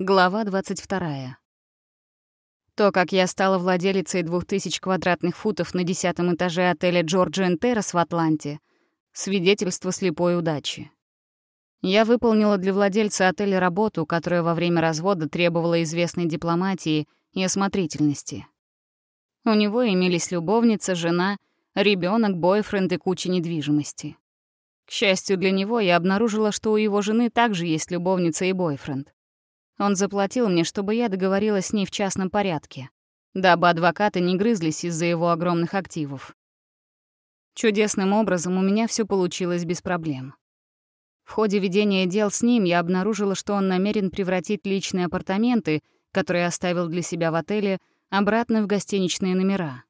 Глава 22. То, как я стала владелицей 2000 квадратных футов на десятом этаже отеля Georgian Terrace в Атланте — свидетельство слепой удачи. Я выполнила для владельца отеля работу, которая во время развода требовала известной дипломатии и осмотрительности. У него имелись любовница, жена, ребенок, бойфренд и куча недвижимости. К счастью для него, я обнаружила, что у его жены также есть любовница и бойфренд. Он заплатил мне, чтобы я договорилась с ней в частном порядке, дабы адвокаты не грызлись из-за его огромных активов. Чудесным образом у меня все получилось без проблем. В ходе ведения дел с ним я обнаружила, что он намерен превратить личные апартаменты, которые оставил для себя в отеле, обратно в гостиничные номера.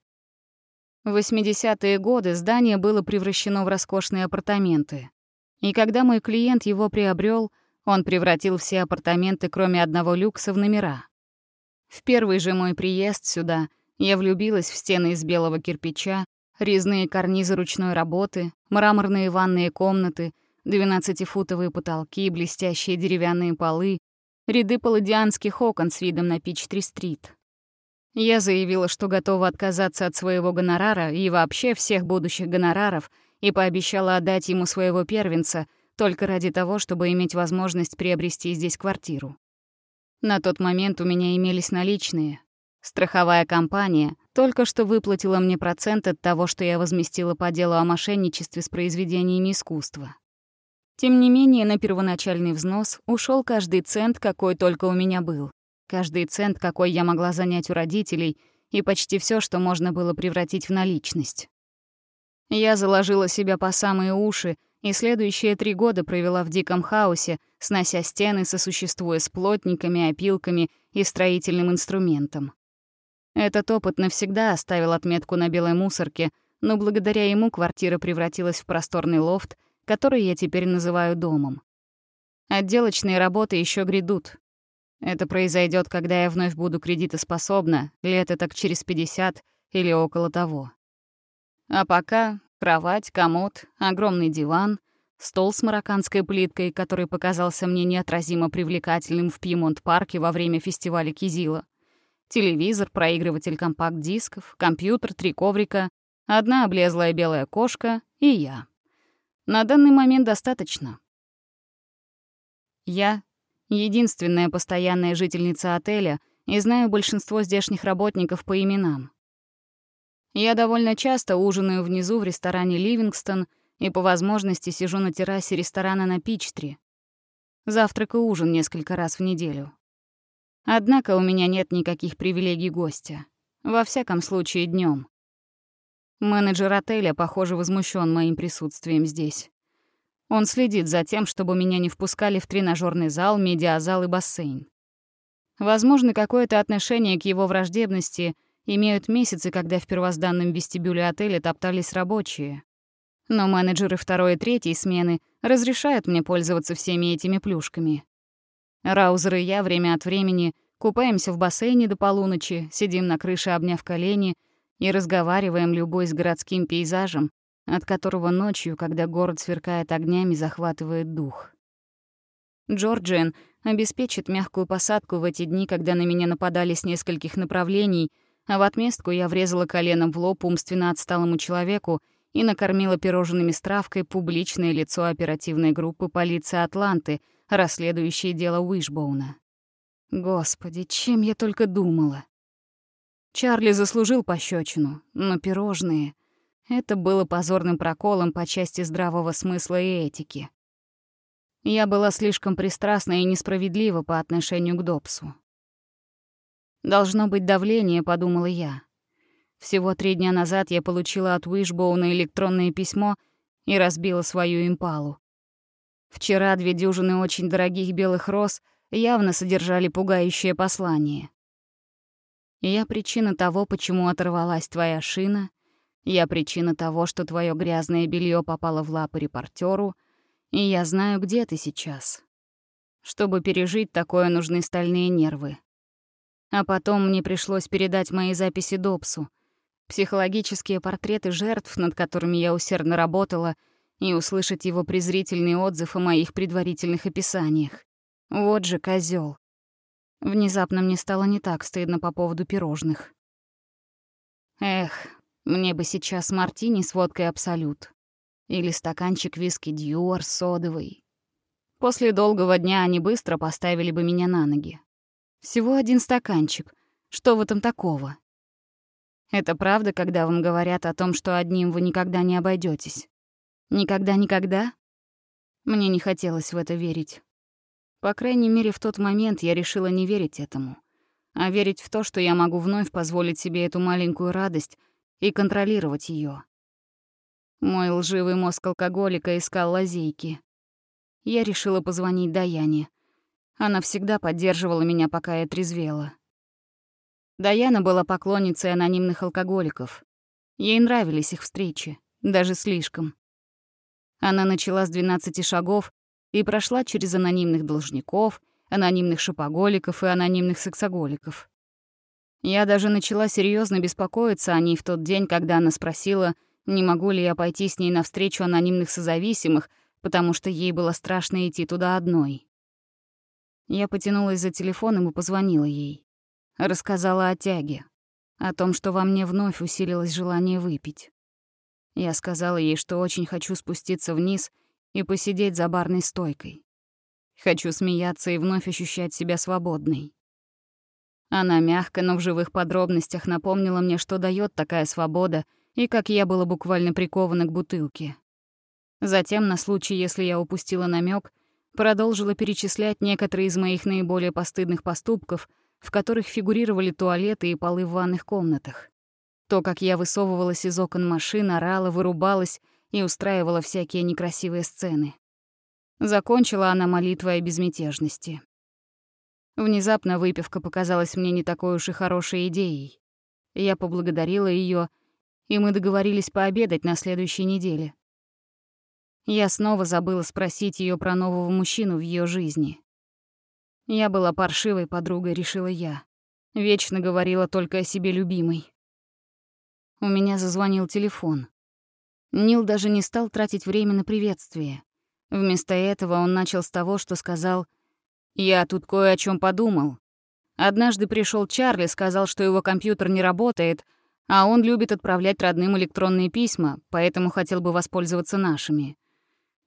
В 80-е годы здание было превращено в роскошные апартаменты. И когда мой клиент его приобрел, он превратил все апартаменты, кроме одного люкса, в номера. В первый же мой приезд сюда я влюбилась в стены из белого кирпича, резные карнизы ручной работы, мраморные ванные комнаты, 12-футовые потолки, блестящие деревянные полы, ряды палладианских окон с видом на Пич-3-стрит. Я заявила, что готова отказаться от своего гонорара и вообще всех будущих гонораров и пообещала отдать ему своего первенца — только ради того, чтобы иметь возможность приобрести здесь квартиру. На тот момент у меня имелись наличные. Страховая компания только что выплатила мне процент от того, что я возместила по делу о мошенничестве с произведениями искусства. Тем не менее, на первоначальный взнос ушел каждый цент, какой только у меня был. Каждый цент, какой я могла занять у родителей, и почти все, что можно было превратить в наличность. Я заложила себя по самые уши и следующие три года провела в диком хаосе, снося стены, сосуществуя с плотниками, опилками и строительным инструментом. Этот опыт навсегда оставил отметку на белой мусорке, но благодаря ему квартира превратилась в просторный лофт, который я теперь называю домом. Отделочные работы еще грядут. Это произойдет, когда я вновь буду кредитоспособна, лет так через 50 или около того. А пока Кровать, комод, огромный диван, стол с марокканской плиткой, который показался мне неотразимо привлекательным в Пьемонт-парке во время фестиваля Кизила. Телевизор, проигрыватель компакт-дисков, компьютер, три коврика, одна облезлая белая кошка и я. На данный момент достаточно. Я — единственная постоянная жительница отеля и знаю большинство здешних работников по именам. Я довольно часто ужинаю внизу в ресторане «Ливингстон» и по возможности сижу на террасе ресторана на Пичтри. Завтрак и ужин несколько раз в неделю. Однако у меня нет никаких привилегий гостя. Во всяком случае, днем. Менеджер отеля, похоже, возмущен моим присутствием здесь. Он следит за тем, чтобы меня не впускали в тренажерный зал, медиазал и бассейн. Возможно, какое-то отношение к его враждебности имеют месяцы, когда в первозданном вестибюле отеля топтались рабочие. Но менеджеры второй и третьей смены разрешают мне пользоваться всеми этими плюшками. Раузер и я время от времени купаемся в бассейне до полуночи, сидим на крыше, обняв колени, и разговариваем любой с городским пейзажем, от которого ночью, когда город сверкает огнями, захватывает дух. Джорджиан обеспечит мягкую посадку в эти дни, когда на меня нападали с нескольких направлений — а в отместку я врезала коленом в лоб умственно отсталому человеку и накормила пирожными с травкой публичное лицо оперативной группы полиции Атланты, расследующей дело Уишбоуна. Господи, чем я только думала. Чарли заслужил пощечину, но пирожные — это было позорным проколом по части здравого смысла и этики. Я была слишком пристрастна и несправедлива по отношению к Добсу. Должно быть давление, подумала я. Всего три дня назад я получила от Уишбоуна электронное письмо и разбила свою импалу. Вчера две дюжины очень дорогих белых роз явно содержали пугающее послание. Я причина того, почему оторвалась твоя шина. Я причина того, что твое грязное белье попало в лапы репортеру. И я знаю, где ты сейчас. Чтобы пережить такое, нужны стальные нервы. А потом мне пришлось передать мои записи Добсу. Психологические портреты жертв, над которыми я усердно работала, и услышать его презрительный отзыв о моих предварительных описаниях. Вот же козел. Внезапно мне стало не так стыдно по поводу пирожных. Эх, мне бы сейчас мартини с водкой «Абсолют». Или стаканчик виски «Дьюар» содовый. После долгого дня они быстро поставили бы меня на ноги. Всего один стаканчик. Что в этом такого? Это правда, когда вам говорят о том, что одним вы никогда не обойдетесь. Никогда-никогда? Мне не хотелось в это верить. По крайней мере, в тот момент я решила не верить этому, а верить в то, что я могу вновь позволить себе эту маленькую радость и контролировать ее. Мой лживый мозг алкоголика искал лазейки. Я решила позвонить Даяне. Она всегда поддерживала меня, пока я трезвела. Даяна была поклонницей анонимных алкоголиков. Ей нравились их встречи, даже слишком. Она начала с 12 шагов и прошла через анонимных должников, анонимных шопоголиков и анонимных сексоголиков. Я даже начала серьезно беспокоиться о ней в тот день, когда она спросила, не могу ли я пойти с ней навстречу анонимных созависимых, потому что ей было страшно идти туда одной. Я потянулась за телефоном и позвонила ей. Рассказала о тяге, о том, что во мне вновь усилилось желание выпить. Я сказала ей, что очень хочу спуститься вниз и посидеть за барной стойкой. Хочу смеяться и вновь ощущать себя свободной. Она мягко, но в живых подробностях напомнила мне, что дает такая свобода, и как я была буквально прикована к бутылке. Затем, на случай, если я упустила намек, продолжила перечислять некоторые из моих наиболее постыдных поступков, в которых фигурировали туалеты и полы в ванных комнатах. То, как я высовывалась из окон машин, орала, вырубалась и устраивала всякие некрасивые сцены. Закончила она молитвой о безмятежности. Внезапно выпивка показалась мне не такой уж и хорошей идеей. Я поблагодарила ее, и мы договорились пообедать на следующей неделе. Я снова забыла спросить ее про нового мужчину в ее жизни. Я была паршивой подругой, решила я. Вечно говорила только о себе любимой. У меня зазвонил телефон. Нил даже не стал тратить время на приветствие. Вместо этого он начал с того, что сказал «Я тут кое о чем подумал. Однажды пришел Чарли, сказал, что его компьютер не работает, а он любит отправлять родным электронные письма, поэтому хотел бы воспользоваться нашими.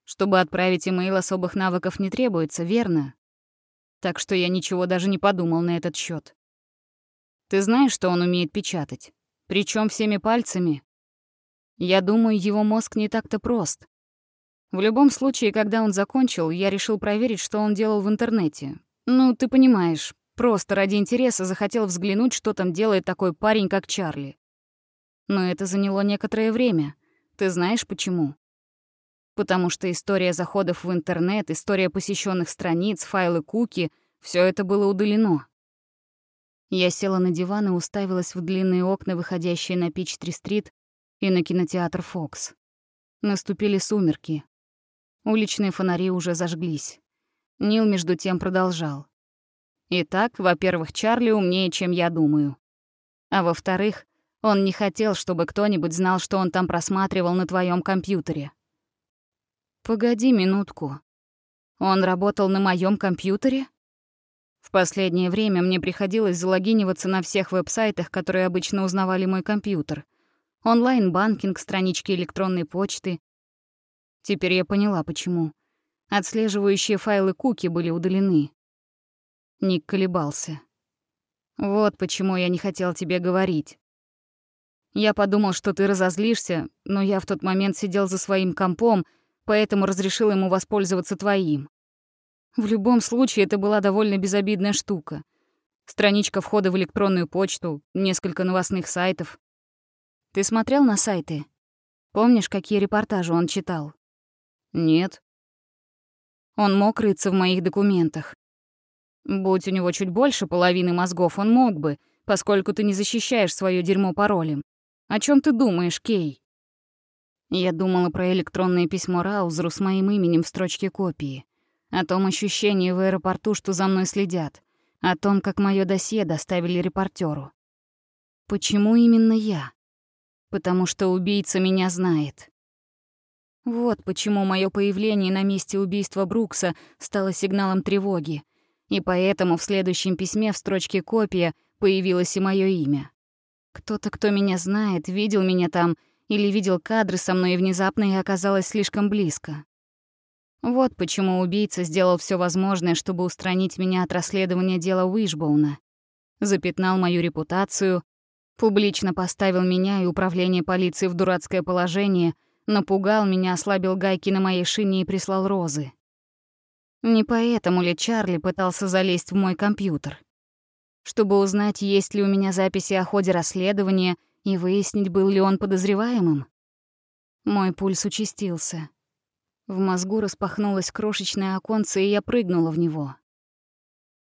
Чтобы отправить имейл, особых навыков не требуется, верно? Так что я ничего даже не подумал на этот счет. Ты знаешь, что он умеет печатать? Причем всеми пальцами. Я думаю, его мозг не так-то прост. В любом случае, когда он закончил, я решил проверить, что он делал в интернете. Ну, ты понимаешь, просто ради интереса захотел взглянуть, что там делает такой парень, как Чарли. Но это заняло некоторое время. Ты знаешь почему? Потому что история заходов в интернет, история посещенных страниц, файлы куки — все это было удалено. Я села на диван и уставилась в длинные окна, выходящие на Пич-3-стрит и на кинотеатр «Фокс». Наступили сумерки, Уличные фонари уже зажглись. Нил между тем продолжал. Итак, во-первых, Чарли умнее, чем я думаю. А во-вторых, он не хотел, чтобы кто-нибудь знал, что он там просматривал на твоем компьютере. Погоди минутку. Он работал на моем компьютере? В последнее время мне приходилось залогиниваться на всех веб-сайтах, которые обычно узнавали мой компьютер. Онлайн-банкинг, странички электронной почты, Теперь я поняла, почему. Отслеживающие файлы куки были удалены. Ник колебался. Вот почему я не хотел тебе говорить. Я подумал, что ты разозлишься, но я в тот момент сидел за своим компом, поэтому разрешил ему воспользоваться твоим. В любом случае, это была довольно безобидная штука. Страничка входа в электронную почту, несколько новостных сайтов. Ты смотрел на сайты? Помнишь, какие репортажи он читал? Нет. Он мог рыться в моих документах. Будь у него чуть больше половины мозгов, он мог бы, поскольку ты не защищаешь свое дерьмо паролем. О чем ты думаешь, Кей? Я думала про электронное письмо Раузеру с моим именем в строчке копии. О том ощущении в аэропорту, что за мной следят. О том, как мое досье доставили репортеру. Почему именно я? Потому что убийца меня знает. Вот почему мое появление на месте убийства Брукса стало сигналом тревоги. и поэтому в следующем письме в строчке «Копия» появилось и мое имя. Кто-то, кто меня знает, видел меня там или видел кадры со мной и внезапно я оказалась слишком близко. Вот почему убийца сделал все возможное, чтобы устранить меня от расследования дела Уишбоуна. Запятнал мою репутацию, публично поставил меня и управление полиции в дурацкое положение, напугал меня, ослабил гайки на моей шине и прислал розы. Не поэтому ли Чарли пытался залезть в мой компьютер? Чтобы узнать, есть ли у меня записи о ходе расследования и выяснить, был ли он подозреваемым? Мой пульс участился. В мозгу распахнулось крошечное оконце, и я прыгнула в него.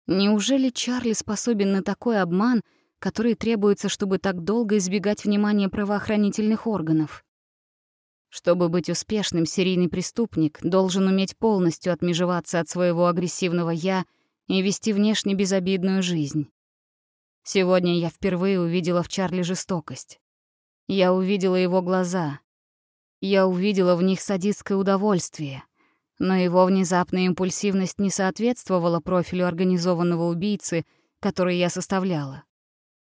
Неужели Чарли способен на такой обман, который требуется, чтобы так долго избегать внимания правоохранительных органов? Чтобы быть успешным, серийный преступник должен уметь полностью отмежеваться от своего агрессивного «я» и вести внешне безобидную жизнь. Сегодня я впервые увидела в Чарли жестокость. Я увидела его глаза. Я увидела в них садистское удовольствие. Но его внезапная импульсивность не соответствовала профилю организованного убийцы, который я составляла.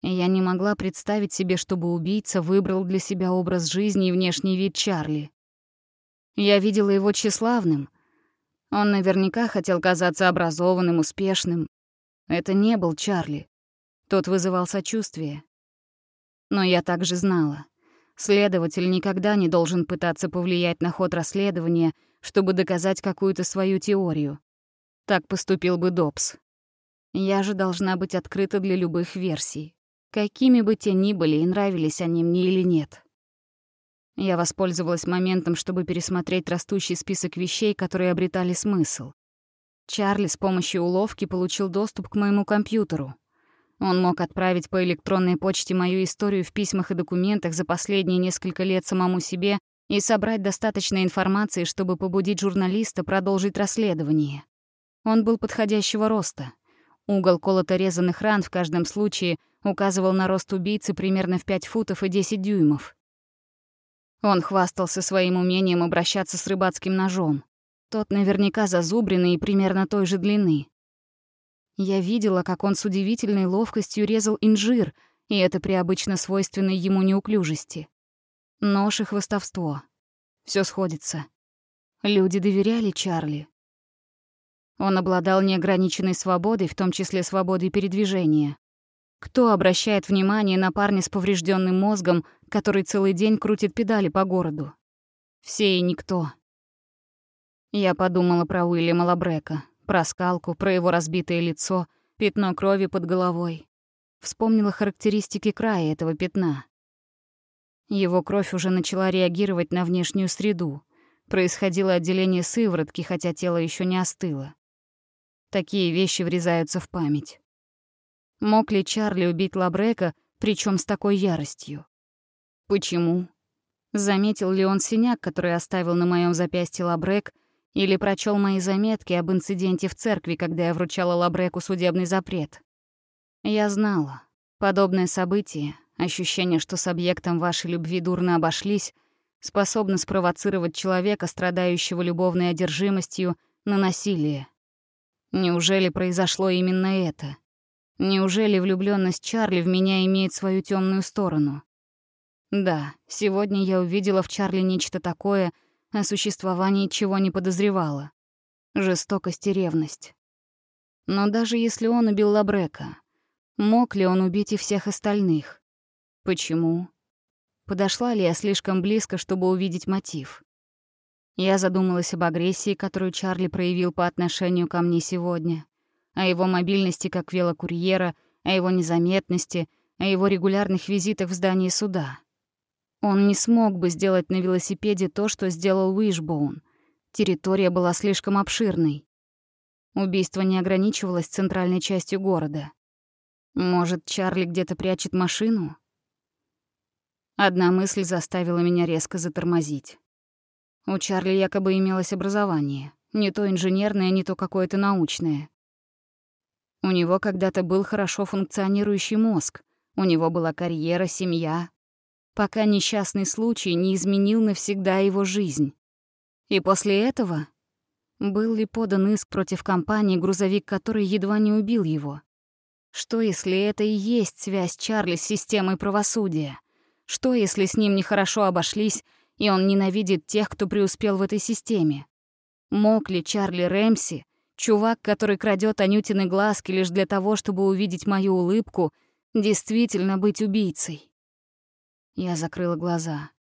Я не могла представить себе, чтобы убийца выбрал для себя образ жизни и внешний вид Чарли. Я видела его тщеславным. Он наверняка хотел казаться образованным, успешным. Это не был Чарли. Тот вызывал сочувствие. Но я также знала. Следователь никогда не должен пытаться повлиять на ход расследования, чтобы доказать какую-то свою теорию. Так поступил бы Добс. Я же должна быть открыта для любых версий какими бы те ни были и нравились они мне или нет. Я воспользовалась моментом, чтобы пересмотреть растущий список вещей, которые обретали смысл. Чарли с помощью уловки получил доступ к моему компьютеру. Он мог отправить по электронной почте мою историю в письмах и документах за последние несколько лет самому себе и собрать достаточно информации, чтобы побудить журналиста продолжить расследование. Он был подходящего роста. Угол колото-резанных ран в каждом случае указывал на рост убийцы примерно в 5 футов и 10 дюймов. Он хвастался своим умением обращаться с рыбацким ножом. Тот наверняка зазубренный и примерно той же длины. Я видела, как он с удивительной ловкостью резал инжир, и это при обычно свойственной ему неуклюжести. Нож и хвостовство. Все сходится. Люди доверяли Чарли. Он обладал неограниченной свободой, в том числе свободой передвижения. Кто обращает внимание на парня с поврежденным мозгом, который целый день крутит педали по городу? Все и никто. Я подумала про Уильяма Лабрека, про скалку, про его разбитое лицо, пятно крови под головой. Вспомнила характеристики края этого пятна. Его кровь уже начала реагировать на внешнюю среду. Происходило отделение сыворотки, хотя тело еще не остыло. Такие вещи врезаются в память. Мог ли Чарли убить Лабрека, причем с такой яростью? Почему? Заметил ли он синяк, который оставил на моем запястье Лабрек, или прочел мои заметки об инциденте в церкви, когда я вручала Лабреку судебный запрет? Я знала. Подобное событие, ощущение, что с объектом вашей любви дурно обошлись, способно спровоцировать человека, страдающего любовной одержимостью, на насилие. Неужели произошло именно это? Неужели влюблённость Чарли в меня имеет свою тёмную сторону? Да, сегодня я увидела в Чарли нечто такое, о существовании чего не подозревала. Жестокость и ревность. Но даже если он убил Лабрека, мог ли он убить и всех остальных? Почему? Подошла ли я слишком близко, чтобы увидеть мотив? Я задумалась об агрессии, которую Чарли проявил по отношению ко мне сегодня о его мобильности как велокурьера, о его незаметности, о его регулярных визитах в здание суда. Он не смог бы сделать на велосипеде то, что сделал Уишбоун. Территория была слишком обширной. Убийство не ограничивалось центральной частью города. Может, Чарли где-то прячет машину? Одна мысль заставила меня резко затормозить. У Чарли якобы имелось образование. Не то инженерное, не то какое-то научное. У него когда-то был хорошо функционирующий мозг, у него была карьера, семья, пока несчастный случай не изменил навсегда его жизнь. И после этого Был ли подан иск против компании, грузовик который едва не убил его? Что, если это и есть связь Чарли с системой правосудия? Что, если с ним нехорошо обошлись, и он ненавидит тех, кто преуспел в этой системе? Мог ли Чарли Рэмси, чувак, который крадет Анютины глазки лишь для того, чтобы увидеть мою улыбку, действительно быть убийцей? Я закрыла глаза.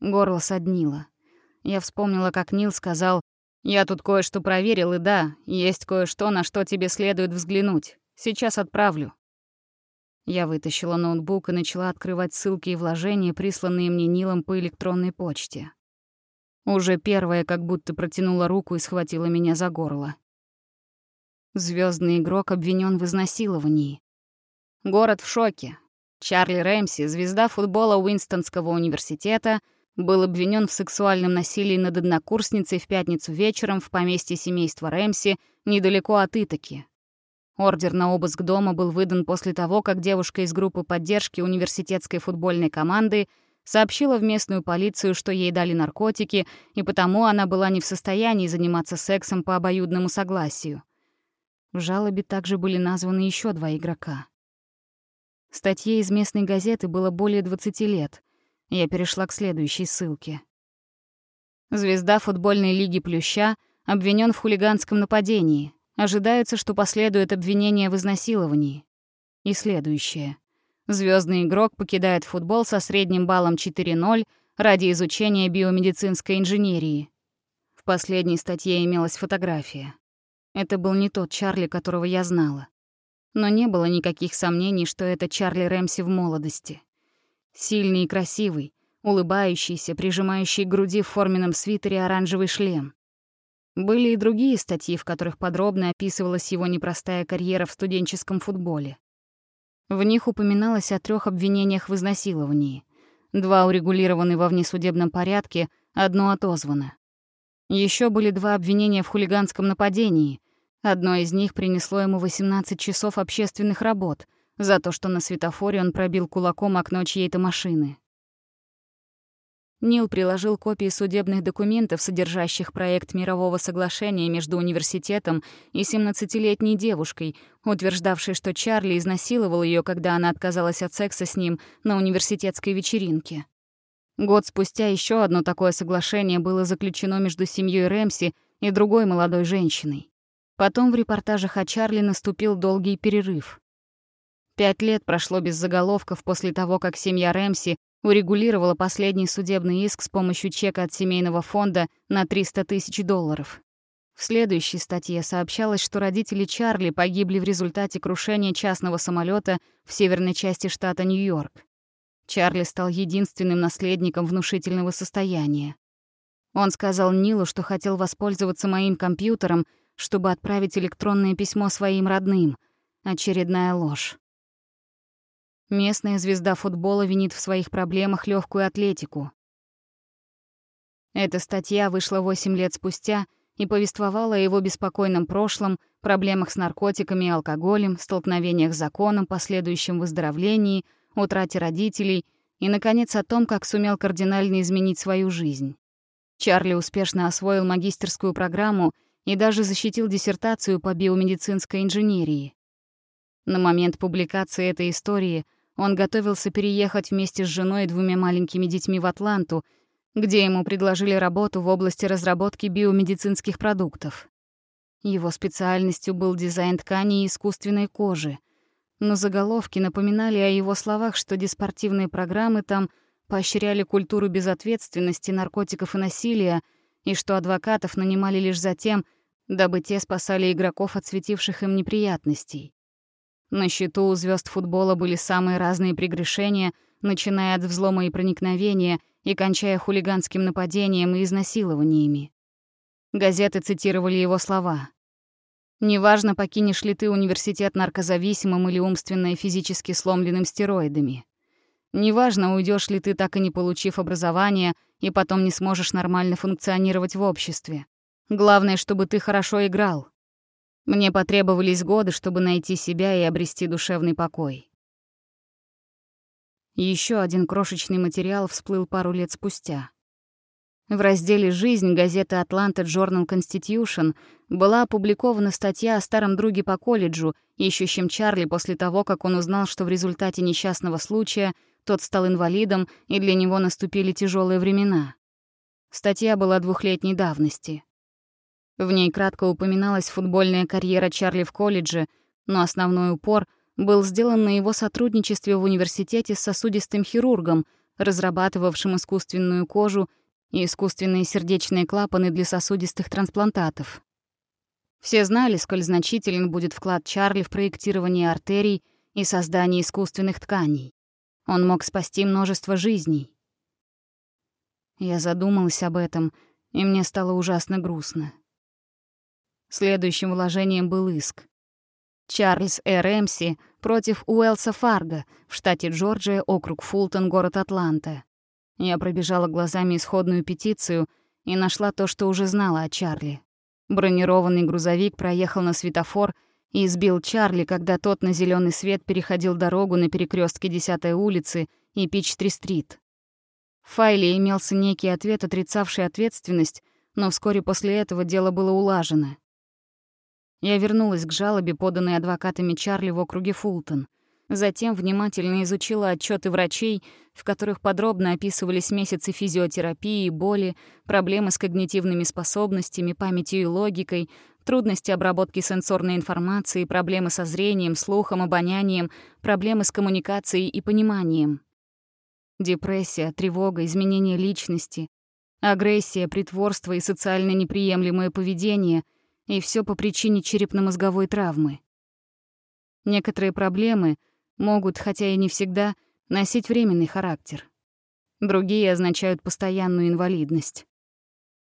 Горло соднило. Я вспомнила, как Нил сказал, «Я тут кое-что проверил, и да, есть кое-что, на что тебе следует взглянуть. Сейчас отправлю». Я вытащила ноутбук и начала открывать ссылки и вложения, присланные мне Нилом по электронной почте. Уже первая как будто протянула руку и схватила меня за горло. Звездный игрок обвинен в изнасиловании. Город в шоке. Чарли Рэмси, звезда футбола Уинстонского университета, был обвинен в сексуальном насилии над однокурсницей в пятницу вечером в поместье семейства Рэмси недалеко от Итаки. Ордер на обыск дома был выдан после того, как девушка из группы поддержки университетской футбольной команды сообщила в местную полицию, что ей дали наркотики, и потому она была не в состоянии заниматься сексом по обоюдному согласию. В жалобе также были названы еще два игрока. Статье из местной газеты было более 20 лет. Я перешла к следующей ссылке. Звезда футбольной лиги Плюща обвинен в хулиганском нападении. Ожидается, что последует обвинение в изнасиловании. И следующее. Звездный игрок покидает футбол со средним баллом 4.0 ради изучения биомедицинской инженерии. В последней статье имелась фотография. Это был не тот Чарли, которого я знала. Но не было никаких сомнений, что это Чарли Рэмси в молодости. Сильный и красивый, улыбающийся, прижимающий к груди в форменном свитере оранжевый шлем. Были и другие статьи, в которых подробно описывалась его непростая карьера в студенческом футболе. В них упоминалось о трех обвинениях в изнасиловании. Два урегулированы во внесудебном порядке, одно отозвано. Еще были два обвинения в хулиганском нападении. Одно из них принесло ему 18 часов общественных работ за то, что на светофоре он пробил кулаком окно чьей-то машины. Нил приложил копии судебных документов, содержащих проект мирового соглашения между университетом и 17-летней девушкой, утверждавшей, что Чарли изнасиловал ее, когда она отказалась от секса с ним на университетской вечеринке. Год спустя еще одно такое соглашение было заключено между семьей Рэмси и другой молодой женщиной. Потом в репортажах о Чарли наступил долгий перерыв. Пять лет прошло без заголовков после того, как семья Рэмси урегулировала последний судебный иск с помощью чека от семейного фонда на 300 тысяч долларов. В следующей статье сообщалось, что родители Чарли погибли в результате крушения частного самолета в северной части штата Нью-Йорк. Чарли стал единственным наследником внушительного состояния. Он сказал Нилу, что хотел воспользоваться моим компьютером, чтобы отправить электронное письмо своим родным. Очередная ложь. Местная звезда футбола винит в своих проблемах легкую атлетику. Эта статья вышла 8 лет спустя и повествовала о его беспокойном прошлом, проблемах с наркотиками и алкоголем, столкновениях с законом, последующем выздоровлении, утрате родителей и, наконец, о том, как сумел кардинально изменить свою жизнь. Чарли успешно освоил магистерскую программу и даже защитил диссертацию по биомедицинской инженерии. На момент публикации этой истории — он готовился переехать вместе с женой и двумя маленькими детьми в Атланту, где ему предложили работу в области разработки биомедицинских продуктов. Его специальностью был дизайн ткани и искусственной кожи. Но заголовки напоминали о его словах, что диспортивные программы там поощряли культуру безответственности, наркотиков и насилия, и что адвокатов нанимали лишь за тем, дабы те спасали игроков от светивших им неприятностей. На счету у звезд футбола были самые разные прегрешения, начиная от взлома и проникновения и кончая хулиганским нападением и изнасилованиями. Газеты цитировали его слова. «Неважно, покинешь ли ты университет наркозависимым или умственно и физически сломленным стероидами. Неважно, уйдешь ли ты, так и не получив образование, и потом не сможешь нормально функционировать в обществе. Главное, чтобы ты хорошо играл. Мне потребовались годы, чтобы найти себя и обрести душевный покой. Еще один крошечный материал всплыл пару лет спустя. В разделе «Жизнь» газеты «Атланта Journal Constitution» была опубликована статья о старом друге по колледжу, ищущем Чарли после того, как он узнал, что в результате несчастного случая тот стал инвалидом, и для него наступили тяжелые времена. Статья была двухлетней давности. В ней кратко упоминалась футбольная карьера Чарли в колледже, но основной упор был сделан на его сотрудничестве в университете с сосудистым хирургом, разрабатывавшим искусственную кожу и искусственные сердечные клапаны для сосудистых трансплантатов. Все знали, сколь значителен будет вклад Чарли в проектирование артерий и создание искусственных тканей. Он мог спасти множество жизней. Я задумалась об этом, и мне стало ужасно грустно. Следующим вложением был иск. Чарльз Э. Рэмси против Уэлса Фарго в штате Джорджия, округ Фултон, город Атланта. Я пробежала глазами исходную петицию и нашла то, что уже знала о Чарли. Бронированный грузовик проехал на светофор и сбил Чарли, когда тот на зеленый свет переходил дорогу на перекрестке 10-й улицы и Пич-3-стрит. В файле имелся некий ответ, отрицавший ответственность, но вскоре после этого дело было улажено. Я вернулась к жалобе, поданной адвокатами Чарли в округе Фултон. Затем внимательно изучила отчеты врачей, в которых подробно описывались месяцы физиотерапии, боли, проблемы с когнитивными способностями, памятью и логикой, трудности обработки сенсорной информации, проблемы со зрением, слухом, обонянием, проблемы с коммуникацией и пониманием. Депрессия, тревога, изменение личности, агрессия, притворство и социально неприемлемое поведение — и все по причине черепно-мозговой травмы. Некоторые проблемы могут, хотя и не всегда, носить временный характер. Другие означают постоянную инвалидность.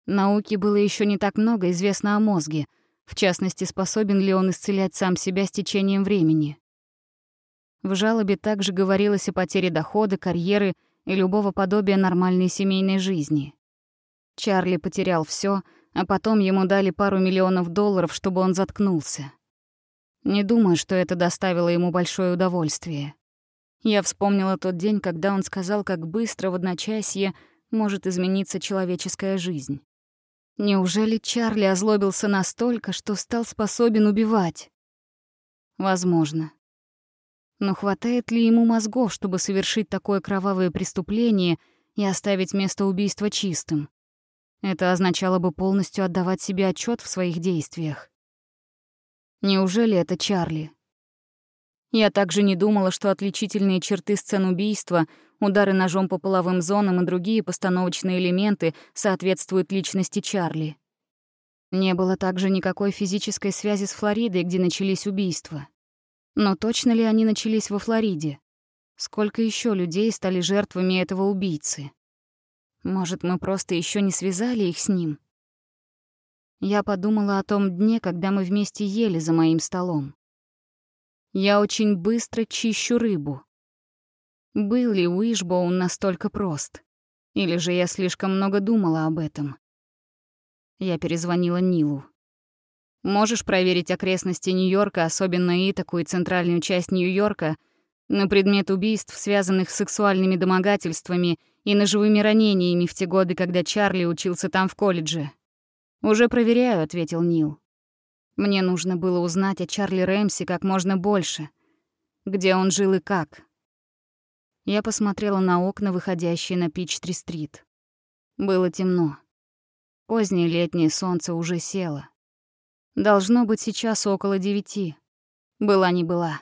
Науке было еще не так много известно о мозге, в частности, способен ли он исцелять сам себя с течением времени. В жалобе также говорилось о потере дохода, карьеры и любого подобия нормальной семейной жизни. Чарли потерял все, а потом ему дали пару миллионов долларов, чтобы он заткнулся. Не думаю, что это доставило ему большое удовольствие. Я вспомнила тот день, когда он сказал, как быстро в одночасье может измениться человеческая жизнь. Неужели Чарли озлобился настолько, что стал способен убивать? Возможно. Но хватает ли ему мозгов, чтобы совершить такое кровавое преступление и оставить место убийства чистым? Это означало бы полностью отдавать себе отчет в своих действиях. Неужели это Чарли? Я также не думала, что отличительные черты сцен убийства, удары ножом по половым зонам и другие постановочные элементы соответствуют личности Чарли. Не было также никакой физической связи с Флоридой, где начались убийства. Но точно ли они начались во Флориде? Сколько еще людей стали жертвами этого убийцы? Может, мы просто еще не связали их с ним? Я подумала о том дне, когда мы вместе ели за моим столом. Я очень быстро чищу рыбу. Был ли Уишбоун настолько прост? Или же я слишком много думала об этом? Я перезвонила Нилу. Можешь проверить окрестности Нью-Йорка, особенно Итаку и центральную часть Нью-Йорка, на предмет убийств, связанных с сексуальными домогательствами и ножевыми ранениями в те годы, когда Чарли учился там в колледже. «Уже проверяю», — ответил Нил. «Мне нужно было узнать о Чарли Рэмси как можно больше. Где он жил и как». Я посмотрела на окна, выходящие на Пич-3-стрит. Было темно. Позднее летнее солнце уже село. Должно быть сейчас около девяти. Была не была.